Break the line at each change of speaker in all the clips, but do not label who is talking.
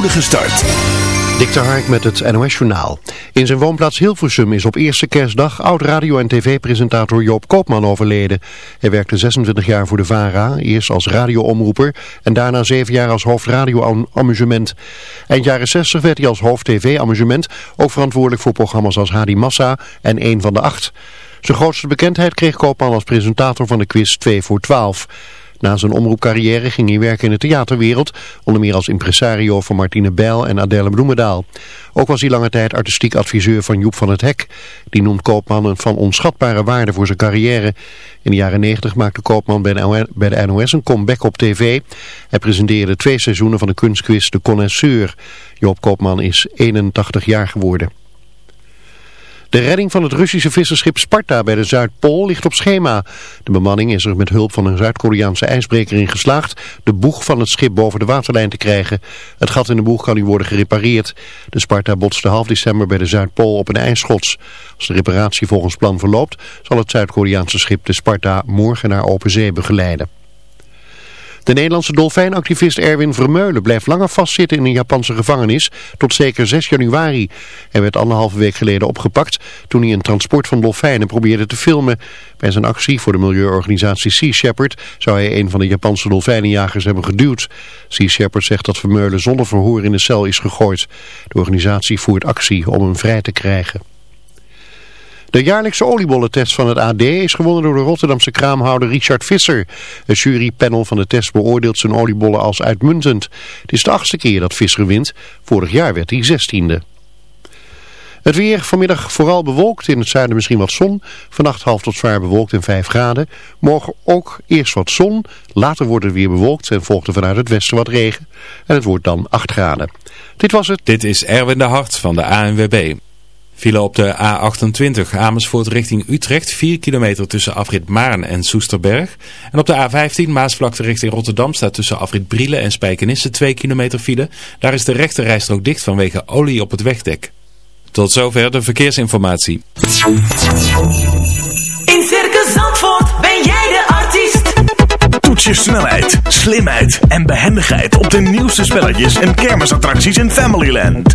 spoedige start.
Hark met het NOS Journaal. In zijn woonplaats Hilversum is op eerste kerstdag oud-radio- en tv-presentator Joop Koopman overleden. Hij werkte 26 jaar voor de VARA, eerst als radioomroeper en daarna 7 jaar als hoofd radio-amusement. Eind jaren 60 werd hij als hoofd tv-amusement ook verantwoordelijk voor programma's als Hadi Massa en 1 van de 8. Zijn grootste bekendheid kreeg Koopman als presentator van de quiz 2 voor 12. Na zijn omroepcarrière ging hij werken in de theaterwereld, onder meer als impresario van Martine Bijl en Adèle Bloemendaal. Ook was hij lange tijd artistiek adviseur van Joep van het Hek. Die noemt Koopman een van onschatbare waarde voor zijn carrière. In de jaren 90 maakte Koopman bij de NOS een comeback op tv. Hij presenteerde twee seizoenen van de kunstquiz De Connoisseur. Joop Koopman is 81 jaar geworden. De redding van het Russische visserschip Sparta bij de Zuidpool ligt op schema. De bemanning is er met hulp van een Zuid-Koreaanse ijsbreker in geslaagd de boeg van het schip boven de waterlijn te krijgen. Het gat in de boeg kan nu worden gerepareerd. De Sparta botste half december bij de Zuidpool op een ijsschots. Als de reparatie volgens plan verloopt, zal het Zuid-Koreaanse schip de Sparta morgen naar open zee begeleiden. De Nederlandse dolfijnactivist Erwin Vermeulen blijft langer vastzitten in een Japanse gevangenis tot zeker 6 januari. Hij werd anderhalve week geleden opgepakt toen hij een transport van dolfijnen probeerde te filmen. Bij zijn actie voor de milieuorganisatie Sea Shepherd zou hij een van de Japanse dolfijnenjagers hebben geduwd. Sea Shepherd zegt dat Vermeulen zonder verhoor in de cel is gegooid. De organisatie voert actie om hem vrij te krijgen. De jaarlijkse oliebollentest van het AD is gewonnen door de Rotterdamse kraamhouder Richard Visser. Het jurypanel van de test beoordeelt zijn oliebollen als uitmuntend. Het is de achtste keer dat Visser wint. Vorig jaar werd hij zestiende. Het weer vanmiddag vooral bewolkt, in het zuiden misschien wat zon. Vannacht half tot zwaar bewolkt en 5 graden. Morgen ook eerst wat zon, later wordt het weer bewolkt en volgt er vanuit het westen wat regen. En het wordt dan 8 graden. Dit was het.
Dit is Erwin de Hart van de ANWB. Vielen op de A28 Amersfoort richting Utrecht 4 kilometer tussen afrit Maarn en Soesterberg. En op de A15 Maasvlakte richting Rotterdam staat tussen afrit Brielen en Spijkenisse 2 kilometer file. Daar is de rechte rijstrook dicht vanwege olie op het wegdek. Tot zover de verkeersinformatie.
In Circus Zandvoort ben jij de artiest.
Toets je snelheid, slimheid en behendigheid op de nieuwste spelletjes en kermisattracties in Familyland.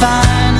Find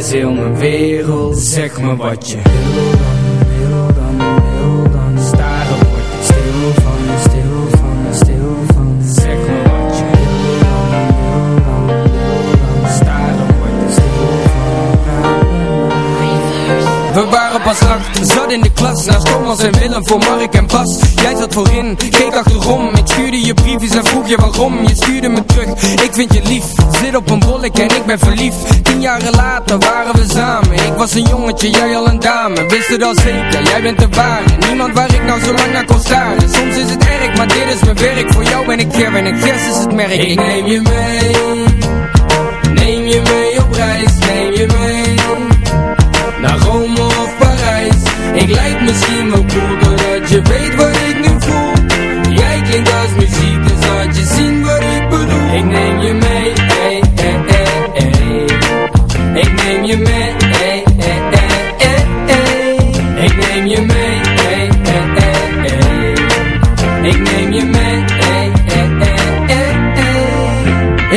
is heel mijn wereld. Zeg me wat je wil dan, wil dan, wil dan. Staren word stil van, stil van, stil van. Zeg me wat je wil dan, wil dan, wil dan. Staren word stil van. We waren pas acht, zat in de klas. Naast Thomas en Willem voor Mark en Bas je waarom? Je stuurde me terug, ik vind je lief. Zit op een bollek en ik ben verliefd. Tien jaren later waren we samen. Ik was een jongetje, jij al een dame. Wist het al zeker, jij bent de ware. Niemand waar ik nou zo lang naar kon staren. Soms is het erg, maar dit is mijn werk. Voor jou ben ik Ger en ik is het merk. Ik neem je mee. Neem je mee op reis, neem je mee naar Rome of Parijs. Ik lijk misschien wel cool Doordat je weet wat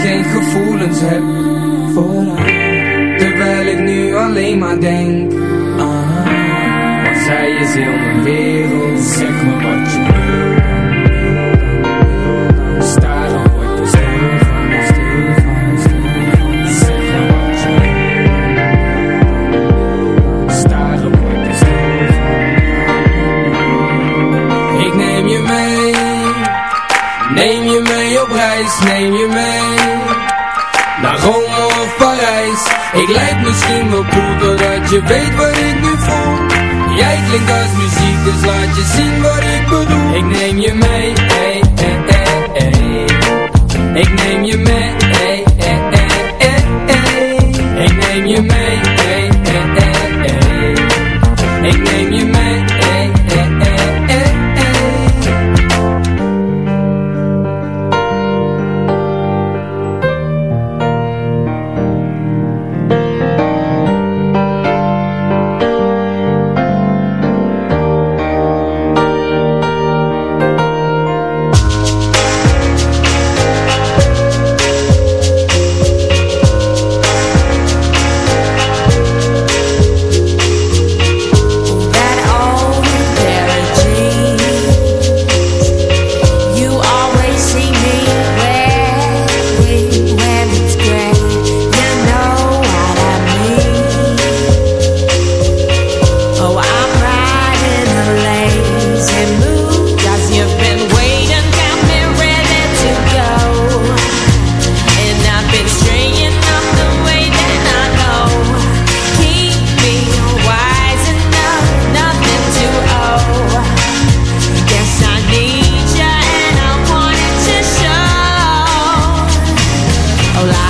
geen gevoelens heb voor haar
alive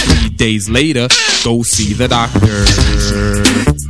three days later, go see the doctor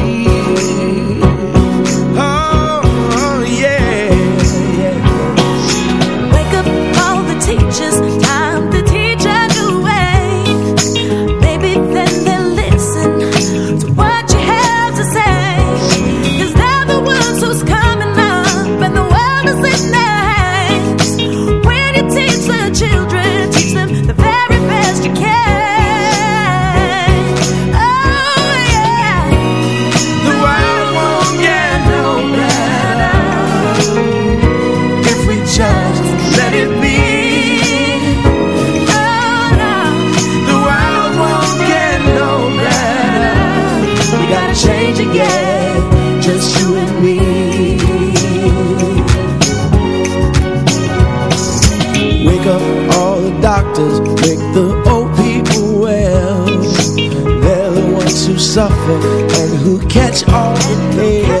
Catch all the pain.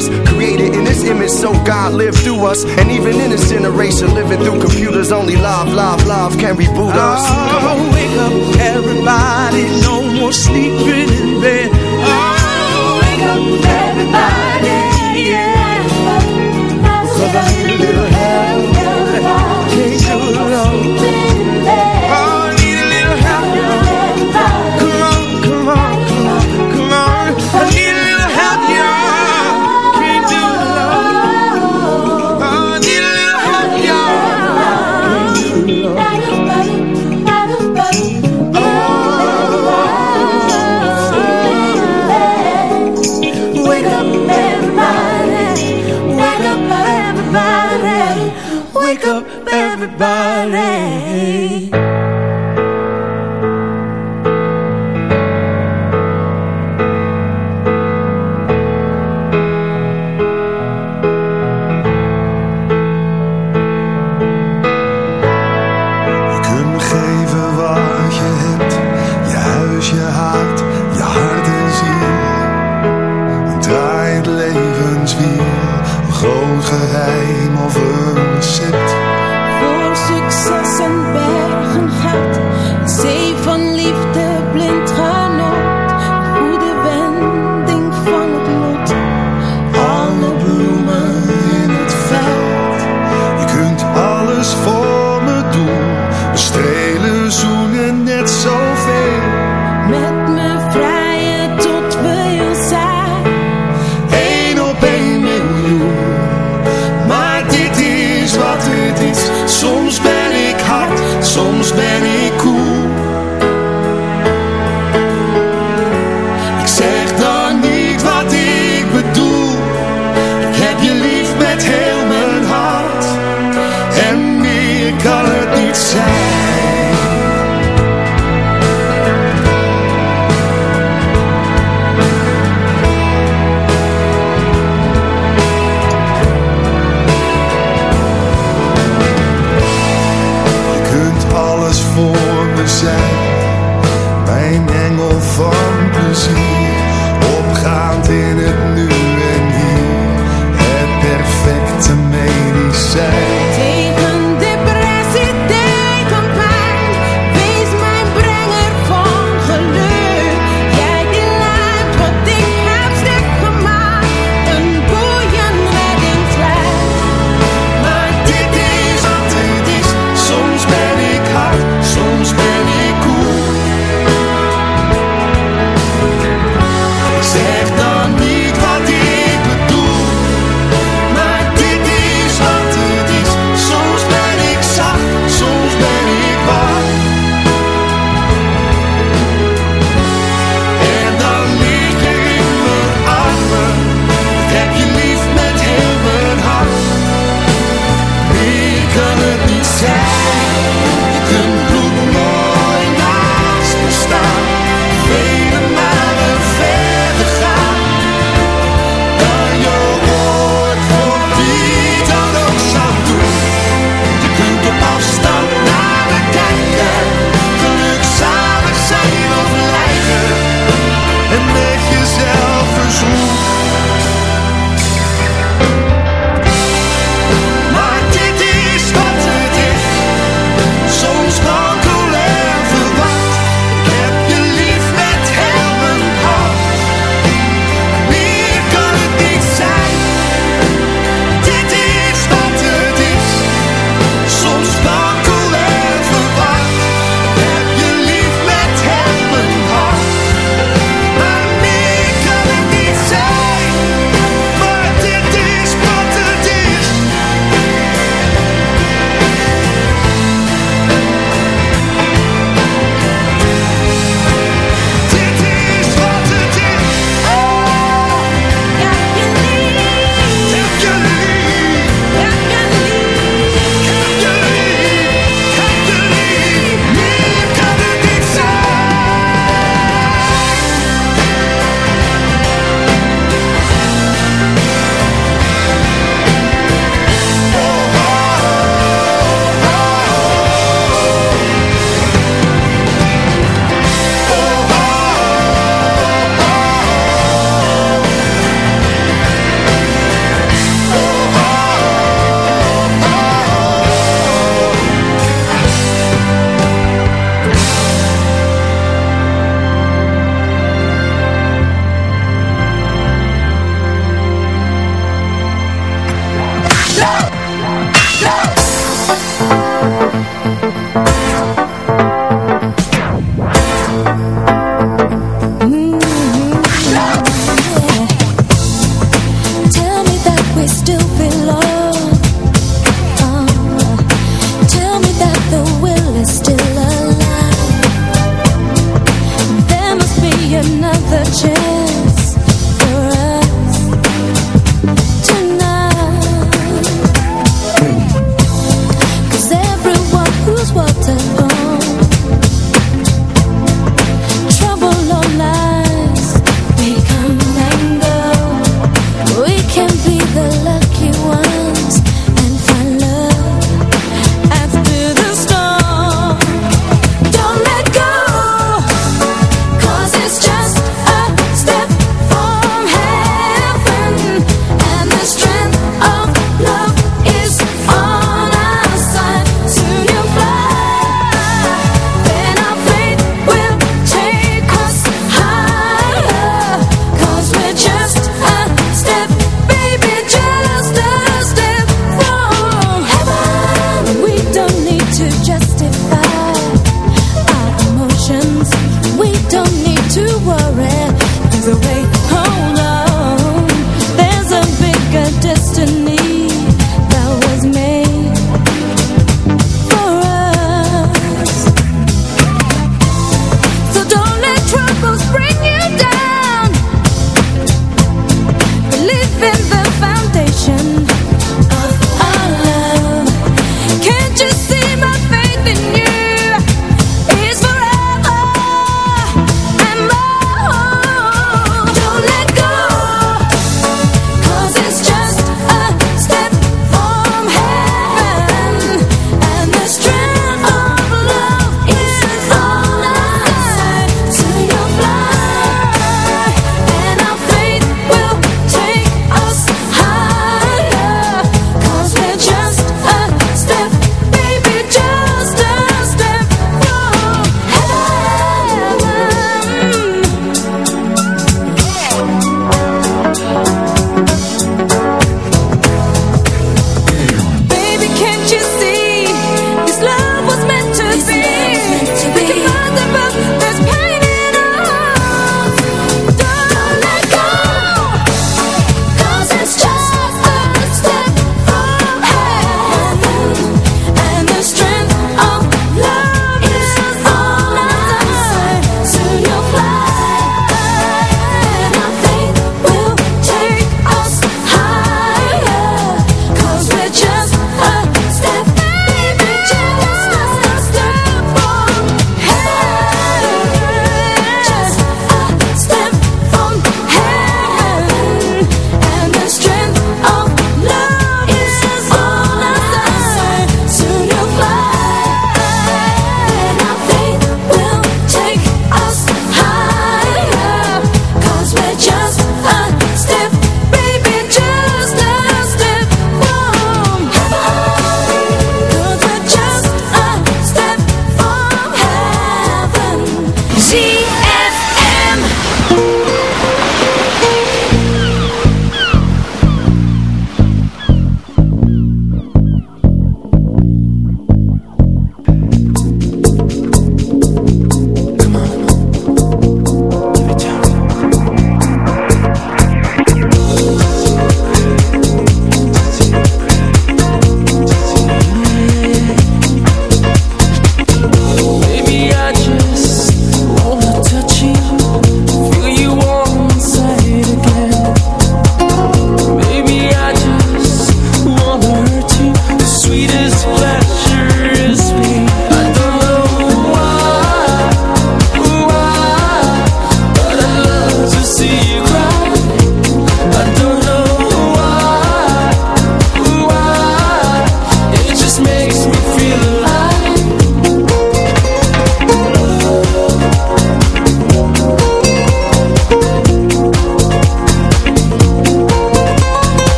Created in this image, so God lived through us. And even in this generation, living through computers, only love, love, love can reboot us. Come on.
Oh, wake up, everybody. No more sleeping in bed. Oh, wake up, everybody.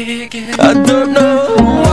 I
don't
know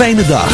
fijne dag.